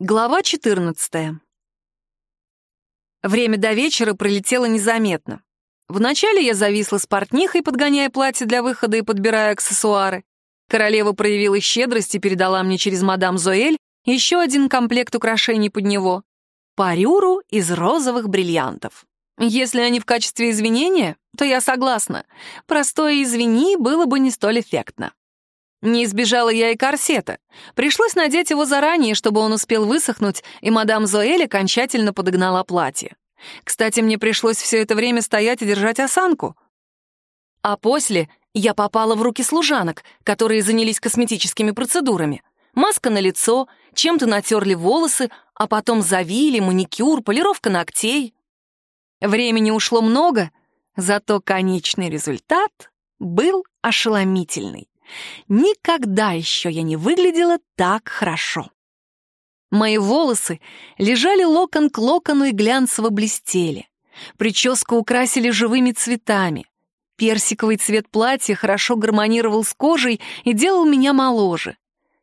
Глава 14. Время до вечера пролетело незаметно. Вначале я зависла с портнихой, подгоняя платье для выхода и подбирая аксессуары. Королева проявила щедрость и передала мне через мадам Зоэль еще один комплект украшений под него — парюру из розовых бриллиантов. Если они в качестве извинения, то я согласна. Простое «извини» было бы не столь эффектно. Не избежала я и корсета. Пришлось надеть его заранее, чтобы он успел высохнуть, и мадам Зоэль окончательно подогнала платье. Кстати, мне пришлось все это время стоять и держать осанку. А после я попала в руки служанок, которые занялись косметическими процедурами. Маска на лицо, чем-то натерли волосы, а потом завили, маникюр, полировка ногтей. Времени ушло много, зато конечный результат был ошеломительный. Никогда еще я не выглядела так хорошо. Мои волосы лежали локон к локону и глянцево блестели. Прическу украсили живыми цветами. Персиковый цвет платья хорошо гармонировал с кожей и делал меня моложе.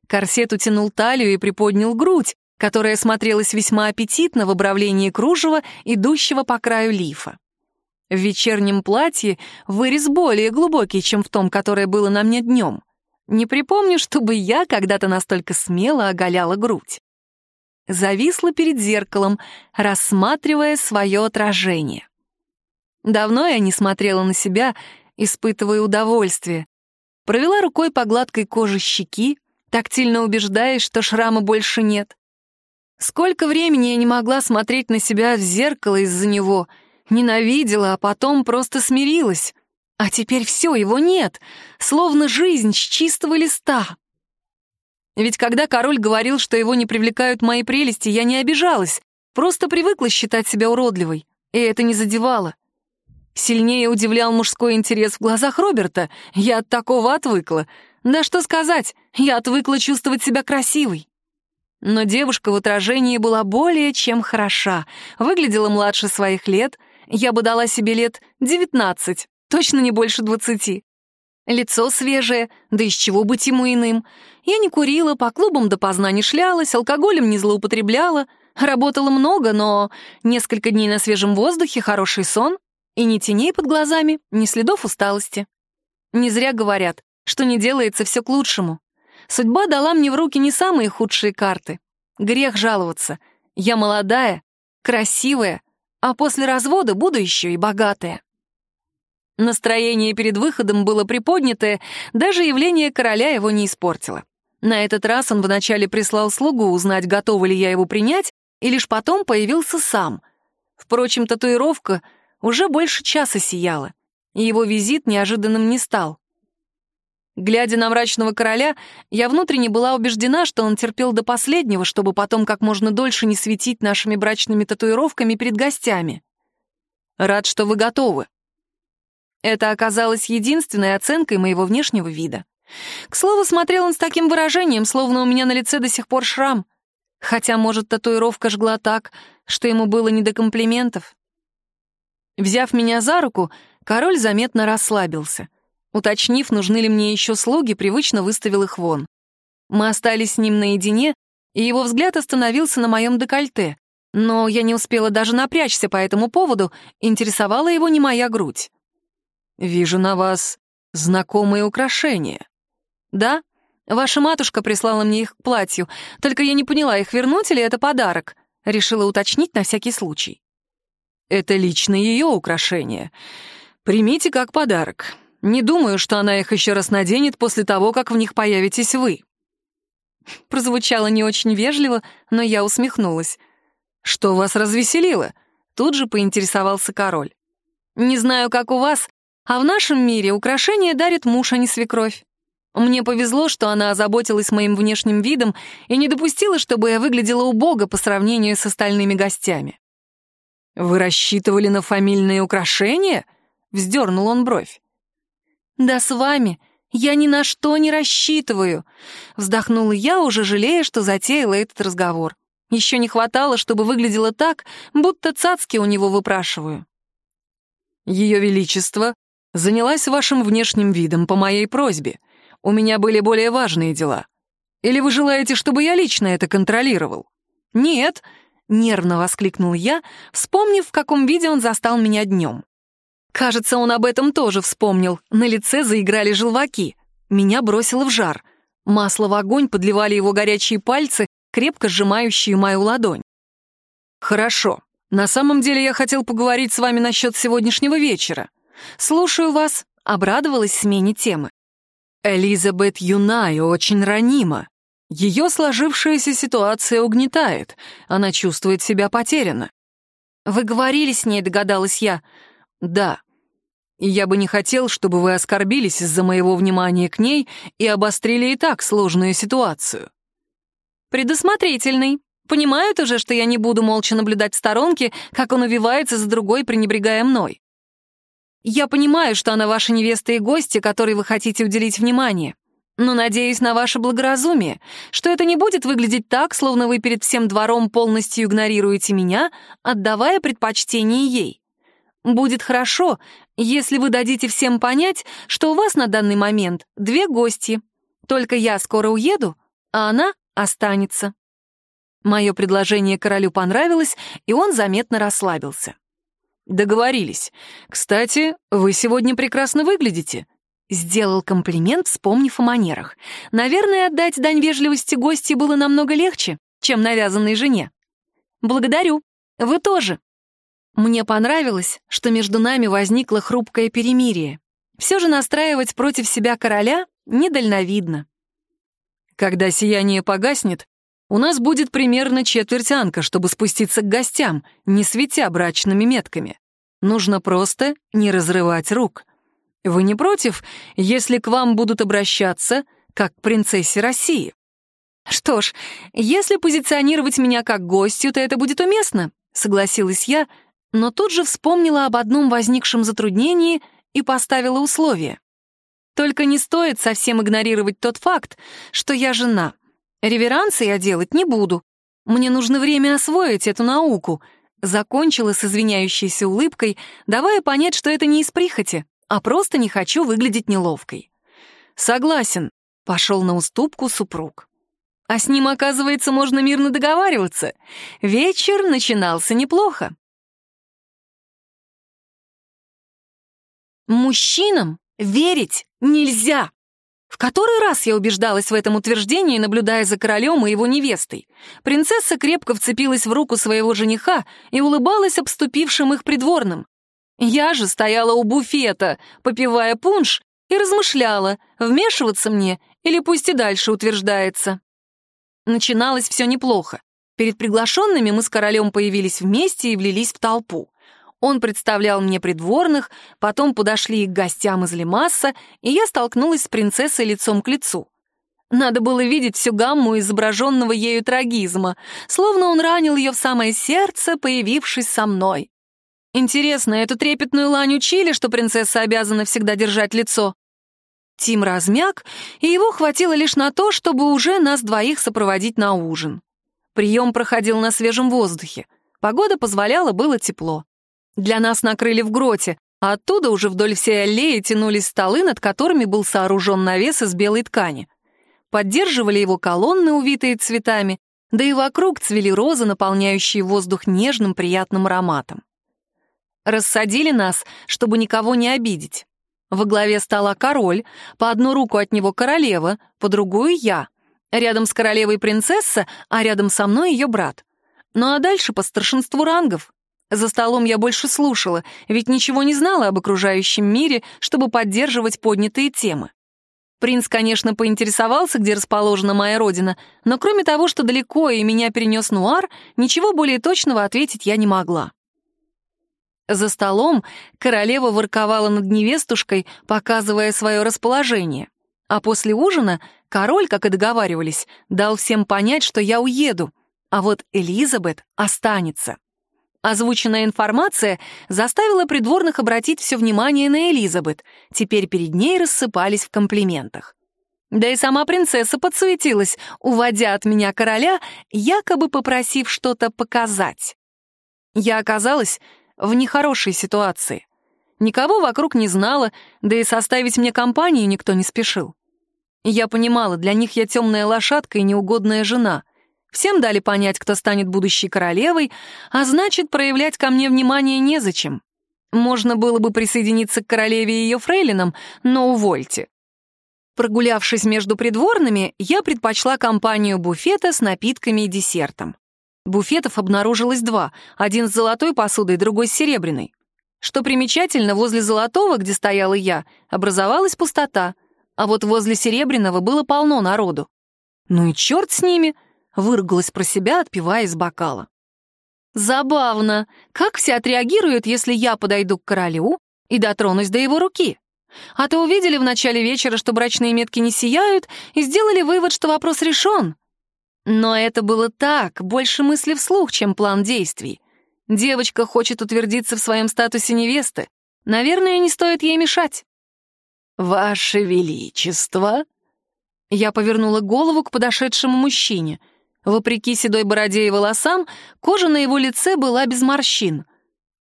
Корсет утянул талию и приподнял грудь, которая смотрелась весьма аппетитно в обравлении кружева, идущего по краю лифа. В вечернем платье вырез более глубокий, чем в том, которое было на мне днем. Не припомню, чтобы я когда-то настолько смело оголяла грудь. Зависла перед зеркалом, рассматривая свое отражение. Давно я не смотрела на себя, испытывая удовольствие. Провела рукой по гладкой коже щеки, тактильно убеждаясь, что шрама больше нет. Сколько времени я не могла смотреть на себя в зеркало из-за него — Ненавидела, а потом просто смирилась. А теперь все, его нет, словно жизнь с чистого листа. Ведь когда король говорил, что его не привлекают мои прелести, я не обижалась, просто привыкла считать себя уродливой, и это не задевало. Сильнее удивлял мужской интерес в глазах Роберта, я от такого отвыкла. Да что сказать, я отвыкла чувствовать себя красивой. Но девушка в отражении была более чем хороша, выглядела младше своих лет — я бы дала себе лет девятнадцать, точно не больше двадцати. Лицо свежее, да из чего быть ему иным. Я не курила, по клубам допоздна не шлялась, алкоголем не злоупотребляла, работала много, но несколько дней на свежем воздухе, хороший сон, и ни теней под глазами, ни следов усталости. Не зря говорят, что не делается все к лучшему. Судьба дала мне в руки не самые худшие карты. Грех жаловаться. Я молодая, красивая, а после развода буду еще и богатая. Настроение перед выходом было приподнятое, даже явление короля его не испортило. На этот раз он вначале прислал слугу узнать, готова ли я его принять, и лишь потом появился сам. Впрочем, татуировка уже больше часа сияла, и его визит неожиданным не стал. Глядя на мрачного короля, я внутренне была убеждена, что он терпел до последнего, чтобы потом как можно дольше не светить нашими брачными татуировками перед гостями. Рад, что вы готовы. Это оказалось единственной оценкой моего внешнего вида. К слову, смотрел он с таким выражением, словно у меня на лице до сих пор шрам. Хотя, может, татуировка жгла так, что ему было не до комплиментов. Взяв меня за руку, король заметно расслабился — Уточнив, нужны ли мне еще слуги, привычно выставил их вон. Мы остались с ним наедине, и его взгляд остановился на моем декольте, но я не успела даже напрячься по этому поводу, интересовала его не моя грудь. «Вижу на вас знакомые украшения». «Да, ваша матушка прислала мне их к платью, только я не поняла, их вернуть или это подарок?» Решила уточнить на всякий случай. «Это лично ее украшения. Примите как подарок. Не думаю, что она их еще раз наденет после того, как в них появитесь вы». Прозвучало не очень вежливо, но я усмехнулась. «Что вас развеселило?» Тут же поинтересовался король. «Не знаю, как у вас, а в нашем мире украшения дарит муж, а не свекровь. Мне повезло, что она озаботилась моим внешним видом и не допустила, чтобы я выглядела убого по сравнению с остальными гостями». «Вы рассчитывали на фамильные украшения?» — вздернул он бровь. «Да с вами я ни на что не рассчитываю», — вздохнула я, уже жалея, что затеяла этот разговор. Еще не хватало, чтобы выглядело так, будто цацки у него выпрашиваю. «Ее Величество занялась вашим внешним видом по моей просьбе. У меня были более важные дела. Или вы желаете, чтобы я лично это контролировал?» «Нет», — нервно воскликнул я, вспомнив, в каком виде он застал меня днем. Кажется, он об этом тоже вспомнил. На лице заиграли желваки. Меня бросило в жар. Масло в огонь подливали его горячие пальцы, крепко сжимающие мою ладонь. «Хорошо. На самом деле я хотел поговорить с вами насчет сегодняшнего вечера. Слушаю вас», — обрадовалась смене темы. Элизабет юна и очень ранима. Ее сложившаяся ситуация угнетает, она чувствует себя потеряна. «Вы говорили с ней», — догадалась я. «Да. И я бы не хотел, чтобы вы оскорбились из-за моего внимания к ней и обострили и так сложную ситуацию». «Предусмотрительный. Понимают уже, что я не буду молча наблюдать в сторонке, как он увивается за другой, пренебрегая мной. Я понимаю, что она ваша невеста и гости, которой вы хотите уделить внимание. Но надеюсь на ваше благоразумие, что это не будет выглядеть так, словно вы перед всем двором полностью игнорируете меня, отдавая предпочтение ей. Будет хорошо, если вы дадите всем понять, что у вас на данный момент две гости. Только я скоро уеду, а она останется. Мое предложение королю понравилось, и он заметно расслабился. «Договорились. Кстати, вы сегодня прекрасно выглядите», Сделал комплимент, вспомнив о манерах. Наверное, отдать дань вежливости гости было намного легче, чем навязанной жене. «Благодарю. Вы тоже». Мне понравилось, что между нами возникло хрупкое перемирие. Все же настраивать против себя короля недальновидно. Когда сияние погаснет, у нас будет примерно четверть анка, чтобы спуститься к гостям, не светя брачными метками. Нужно просто не разрывать рук. Вы не против, если к вам будут обращаться как к принцессе России? Что ж, если позиционировать меня как гостью, то это будет уместно, согласилась я, но тут же вспомнила об одном возникшем затруднении и поставила условие. Только не стоит совсем игнорировать тот факт, что я жена. Реверансы я делать не буду. Мне нужно время освоить эту науку. Закончила с извиняющейся улыбкой, давая понять, что это не из прихоти, а просто не хочу выглядеть неловкой. Согласен, пошел на уступку супруг. А с ним, оказывается, можно мирно договариваться. Вечер начинался неплохо. Мужчинам верить нельзя. В который раз я убеждалась в этом утверждении, наблюдая за королем и его невестой. Принцесса крепко вцепилась в руку своего жениха и улыбалась обступившим их придворным. Я же стояла у буфета, попивая пунш, и размышляла, вмешиваться мне или пусть и дальше утверждается. Начиналось все неплохо. Перед приглашенными мы с королем появились вместе и влились в толпу. Он представлял мне придворных, потом подошли к гостям из Лемасса, и я столкнулась с принцессой лицом к лицу. Надо было видеть всю гамму изображенного ею трагизма, словно он ранил ее в самое сердце, появившись со мной. Интересно, эту трепетную лань учили, что принцесса обязана всегда держать лицо? Тим размяк, и его хватило лишь на то, чтобы уже нас двоих сопроводить на ужин. Прием проходил на свежем воздухе. Погода позволяла, было тепло. Для нас накрыли в гроте, а оттуда уже вдоль всей аллеи тянулись столы, над которыми был сооружен навес из белой ткани. Поддерживали его колонны, увитые цветами, да и вокруг цвели розы, наполняющие воздух нежным приятным ароматом. Рассадили нас, чтобы никого не обидеть. Во главе стола король, по одну руку от него королева, по другую я. Рядом с королевой принцесса, а рядом со мной ее брат. Ну а дальше по старшинству рангов. За столом я больше слушала, ведь ничего не знала об окружающем мире, чтобы поддерживать поднятые темы. Принц, конечно, поинтересовался, где расположена моя родина, но кроме того, что далеко и меня перенес Нуар, ничего более точного ответить я не могла. За столом королева ворковала над невестушкой, показывая свое расположение. А после ужина король, как и договаривались, дал всем понять, что я уеду, а вот Элизабет останется. Озвученная информация заставила придворных обратить все внимание на Элизабет. Теперь перед ней рассыпались в комплиментах. Да и сама принцесса подсуетилась, уводя от меня короля, якобы попросив что-то показать. Я оказалась в нехорошей ситуации. Никого вокруг не знала, да и составить мне компанию никто не спешил. Я понимала, для них я темная лошадка и неугодная жена. Всем дали понять, кто станет будущей королевой, а значит, проявлять ко мне внимание незачем. Можно было бы присоединиться к королеве и ее фрейлинам, но увольте. Прогулявшись между придворными, я предпочла компанию буфета с напитками и десертом. Буфетов обнаружилось два, один с золотой посудой, другой с серебряной. Что примечательно, возле золотого, где стояла я, образовалась пустота, а вот возле серебряного было полно народу. Ну и черт с ними, выругалась про себя, отпивая из бокала. Забавно, как все отреагируют, если я подойду к королю и дотронусь до его руки? А то увидели в начале вечера, что брачные метки не сияют, и сделали вывод, что вопрос решен. Но это было так, больше мысли вслух, чем план действий. Девочка хочет утвердиться в своем статусе невесты. Наверное, не стоит ей мешать. «Ваше Величество!» Я повернула голову к подошедшему мужчине — Вопреки седой бороде и волосам, кожа на его лице была без морщин.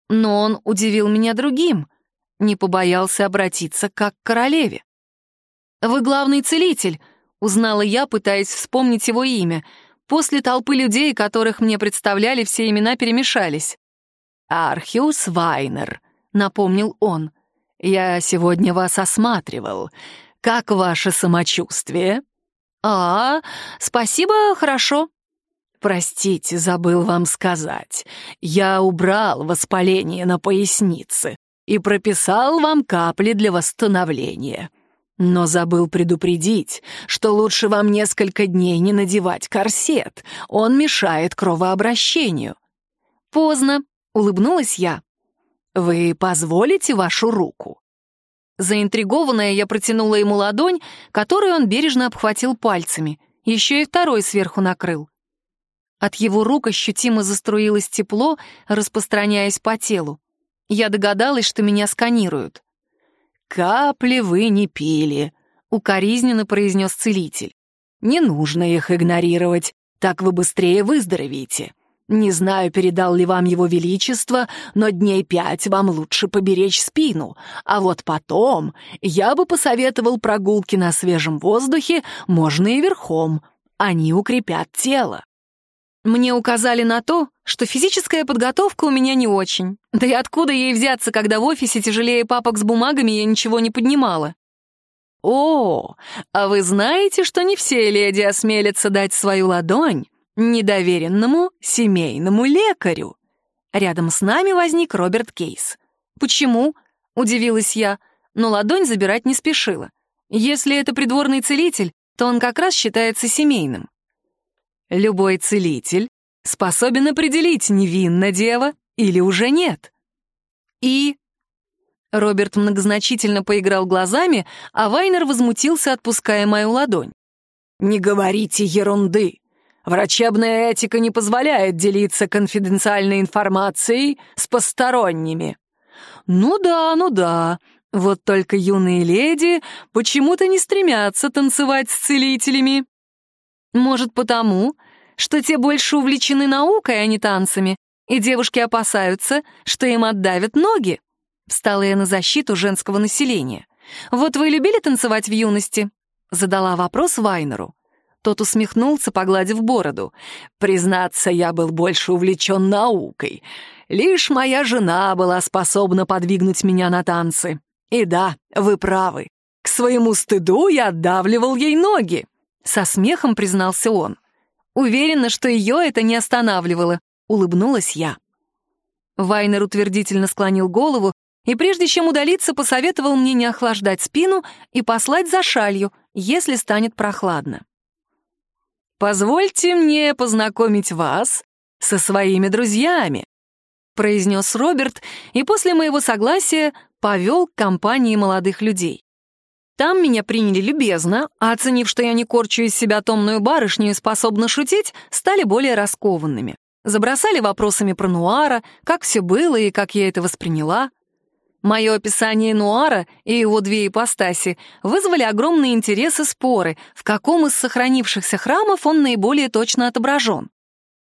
Но он удивил меня другим, не побоялся обратиться как к королеве. «Вы главный целитель», — узнала я, пытаясь вспомнить его имя. После толпы людей, которых мне представляли, все имена перемешались. «Архиус Вайнер», — напомнил он. «Я сегодня вас осматривал. Как ваше самочувствие?» «А, спасибо, хорошо». «Простите, забыл вам сказать. Я убрал воспаление на пояснице и прописал вам капли для восстановления. Но забыл предупредить, что лучше вам несколько дней не надевать корсет. Он мешает кровообращению». «Поздно», — улыбнулась я. «Вы позволите вашу руку?» Заинтригованная, я протянула ему ладонь, которую он бережно обхватил пальцами, еще и второй сверху накрыл. От его рук ощутимо заструилось тепло, распространяясь по телу. Я догадалась, что меня сканируют. «Капли вы не пили», — укоризненно произнес целитель. «Не нужно их игнорировать, так вы быстрее выздоровеете. Не знаю, передал ли вам его величество, но дней пять вам лучше поберечь спину, а вот потом я бы посоветовал прогулки на свежем воздухе, можно и верхом. Они укрепят тело. Мне указали на то, что физическая подготовка у меня не очень. Да и откуда ей взяться, когда в офисе тяжелее папок с бумагами я ничего не поднимала? О, а вы знаете, что не все леди осмелятся дать свою ладонь недоверенному семейному лекарю. Рядом с нами возник Роберт Кейс. «Почему?» — удивилась я, но ладонь забирать не спешила. Если это придворный целитель, то он как раз считается семейным. Любой целитель способен определить, невинна дева или уже нет. И... Роберт многозначительно поиграл глазами, а Вайнер возмутился, отпуская мою ладонь. «Не говорите ерунды. Врачебная этика не позволяет делиться конфиденциальной информацией с посторонними. Ну да, ну да. Вот только юные леди почему-то не стремятся танцевать с целителями. Может, потому, что те больше увлечены наукой, а не танцами, и девушки опасаются, что им отдавят ноги. Встала я на защиту женского населения. «Вот вы любили танцевать в юности?» Задала вопрос Вайнеру. Тот усмехнулся, погладив бороду. «Признаться, я был больше увлечен наукой. Лишь моя жена была способна подвигнуть меня на танцы. И да, вы правы. К своему стыду я отдавливал ей ноги». Со смехом признался он. Уверена, что ее это не останавливало. Улыбнулась я. Вайнер утвердительно склонил голову и прежде чем удалиться, посоветовал мне не охлаждать спину и послать за шалью, если станет прохладно. «Позвольте мне познакомить вас со своими друзьями», произнес Роберт и после моего согласия повел к компании молодых людей. Там меня приняли любезно, а оценив, что я не корчу из себя томную барышню и способна шутить, стали более раскованными. Забросали вопросами про Нуара, как все было и как я это восприняла. Мое описание Нуара и его две ипостаси вызвали огромный интерес и споры, в каком из сохранившихся храмов он наиболее точно отображен.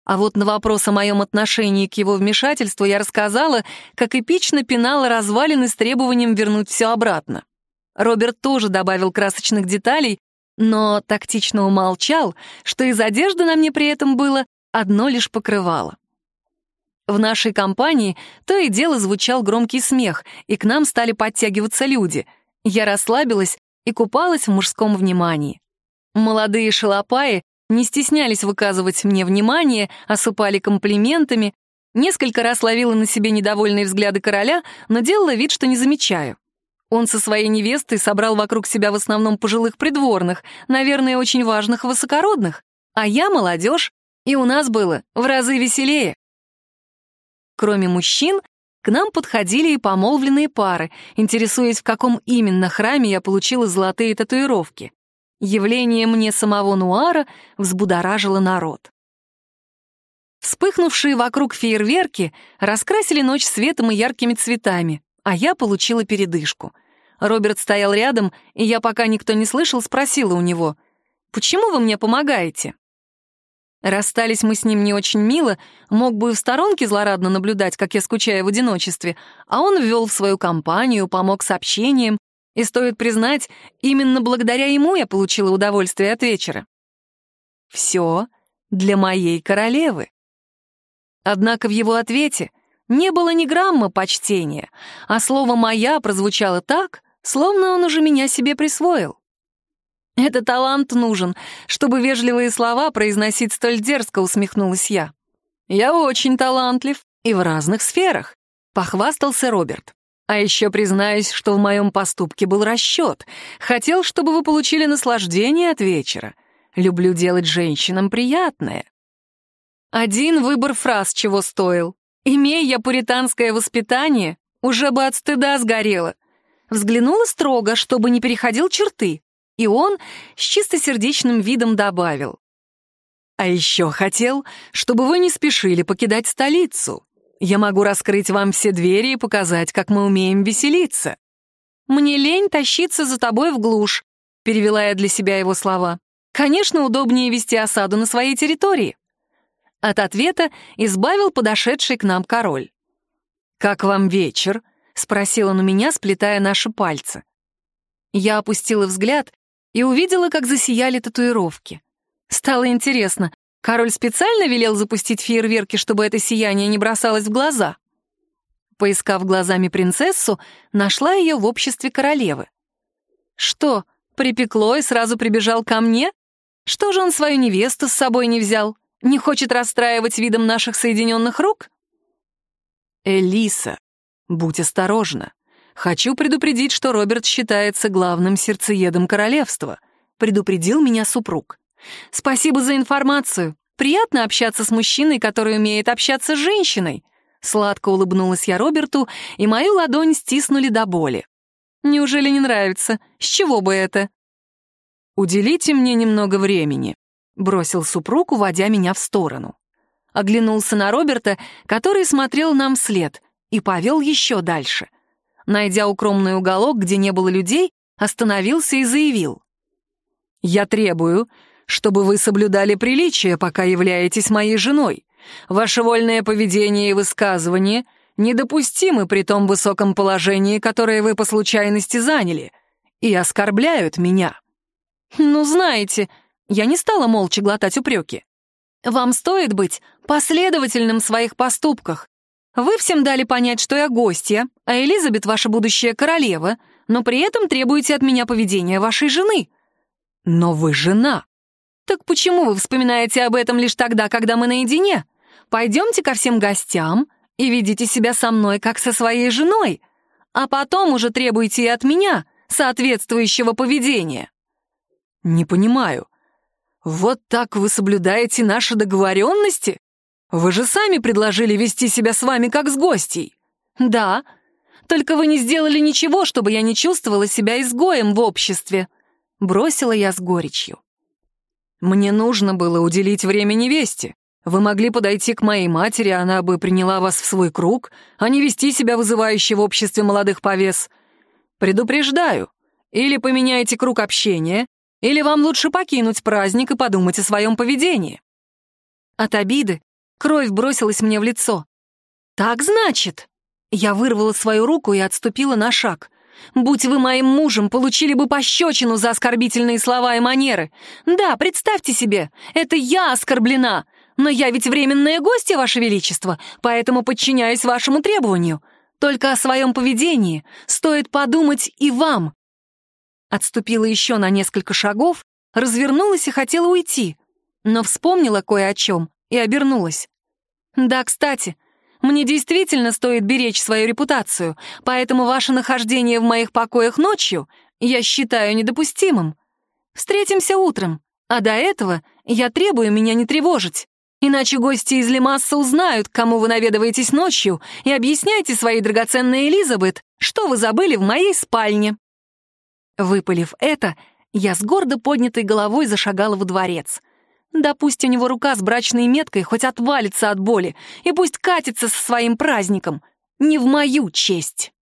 А вот на вопрос о моем отношении к его вмешательству я рассказала, как эпично пинала развалины с требованием вернуть все обратно. Роберт тоже добавил красочных деталей, но тактично умолчал, что из одежды на мне при этом было одно лишь покрывало. В нашей компании то и дело звучал громкий смех, и к нам стали подтягиваться люди. Я расслабилась и купалась в мужском внимании. Молодые шалопаи не стеснялись выказывать мне внимание, осыпали комплиментами. Несколько раз ловила на себе недовольные взгляды короля, но делала вид, что не замечаю. Он со своей невестой собрал вокруг себя в основном пожилых придворных, наверное, очень важных высокородных, а я молодежь, и у нас было в разы веселее. Кроме мужчин, к нам подходили и помолвленные пары, интересуясь, в каком именно храме я получила золотые татуировки. Явление мне самого Нуара взбудоражило народ. Вспыхнувшие вокруг фейерверки раскрасили ночь светом и яркими цветами, а я получила передышку. Роберт стоял рядом, и я, пока никто не слышал, спросила у него, «Почему вы мне помогаете?» Расстались мы с ним не очень мило, мог бы в сторонке злорадно наблюдать, как я скучаю в одиночестве, а он ввел в свою компанию, помог с общением, и, стоит признать, именно благодаря ему я получила удовольствие от вечера. Все для моей королевы. Однако в его ответе не было ни грамма почтения, а слово «моя» прозвучало так, словно он уже меня себе присвоил. «Это талант нужен, чтобы вежливые слова произносить столь дерзко», — усмехнулась я. «Я очень талантлив и в разных сферах», — похвастался Роберт. «А еще признаюсь, что в моем поступке был расчет. Хотел, чтобы вы получили наслаждение от вечера. Люблю делать женщинам приятное». Один выбор фраз чего стоил. Имея я пуританское воспитание, уже бы от стыда сгорела. Взглянула строго, чтобы не переходил черты. И он с чистосердечным видом добавил. «А еще хотел, чтобы вы не спешили покидать столицу. Я могу раскрыть вам все двери и показать, как мы умеем веселиться. Мне лень тащиться за тобой в глушь», — перевела я для себя его слова. «Конечно, удобнее вести осаду на своей территории». От ответа избавил подошедший к нам король. «Как вам вечер?» — спросил он у меня, сплетая наши пальцы. Я опустила взгляд и увидела, как засияли татуировки. Стало интересно, король специально велел запустить фейерверки, чтобы это сияние не бросалось в глаза? Поискав глазами принцессу, нашла ее в обществе королевы. Что, припекло и сразу прибежал ко мне? Что же он свою невесту с собой не взял? Не хочет расстраивать видом наших соединенных рук? Элиса, будь осторожна. «Хочу предупредить, что Роберт считается главным сердцеедом королевства», — предупредил меня супруг. «Спасибо за информацию. Приятно общаться с мужчиной, который умеет общаться с женщиной». Сладко улыбнулась я Роберту, и мою ладонь стиснули до боли. «Неужели не нравится? С чего бы это?» «Уделите мне немного времени», — бросил супруг, уводя меня в сторону. Оглянулся на Роберта, который смотрел нам вслед, и повел еще дальше найдя укромный уголок, где не было людей, остановился и заявил. «Я требую, чтобы вы соблюдали приличие, пока являетесь моей женой. Ваше вольное поведение и высказывание недопустимы при том высоком положении, которое вы по случайности заняли, и оскорбляют меня». «Ну, знаете, я не стала молча глотать упреки. Вам стоит быть последовательным в своих поступках, вы всем дали понять, что я гостья, а Элизабет ваша будущая королева, но при этом требуете от меня поведения вашей жены. Но вы жена. Так почему вы вспоминаете об этом лишь тогда, когда мы наедине? Пойдемте ко всем гостям и ведите себя со мной, как со своей женой, а потом уже требуйте и от меня соответствующего поведения. Не понимаю. Вот так вы соблюдаете наши договоренности? Вы же сами предложили вести себя с вами как с гостей. Да, только вы не сделали ничего, чтобы я не чувствовала себя изгоем в обществе. Бросила я с горечью. Мне нужно было уделить время невесте. Вы могли подойти к моей матери, она бы приняла вас в свой круг, а не вести себя вызывающе в обществе молодых повес. Предупреждаю, или поменяйте круг общения, или вам лучше покинуть праздник и подумать о своем поведении. От обиды Кровь бросилась мне в лицо. «Так значит?» Я вырвала свою руку и отступила на шаг. Будь вы моим мужем, получили бы пощечину за оскорбительные слова и манеры. Да, представьте себе, это я оскорблена. Но я ведь временная гостья, Ваше Величество, поэтому подчиняюсь вашему требованию. Только о своем поведении стоит подумать и вам. Отступила еще на несколько шагов, развернулась и хотела уйти, но вспомнила кое о чем и обернулась. Да, кстати, мне действительно стоит беречь свою репутацию, поэтому ваше нахождение в моих покоях ночью я считаю недопустимым. Встретимся утром, а до этого я требую меня не тревожить. Иначе гости из Лемасса узнают, к кому вы наведываетесь ночью, и объясняйте своей драгоценной Элизабет, что вы забыли в моей спальне». Выпалив это, я с гордо поднятой головой зашагала во дворец. Да пусть у него рука с брачной меткой хоть отвалится от боли, и пусть катится со своим праздником. Не в мою честь.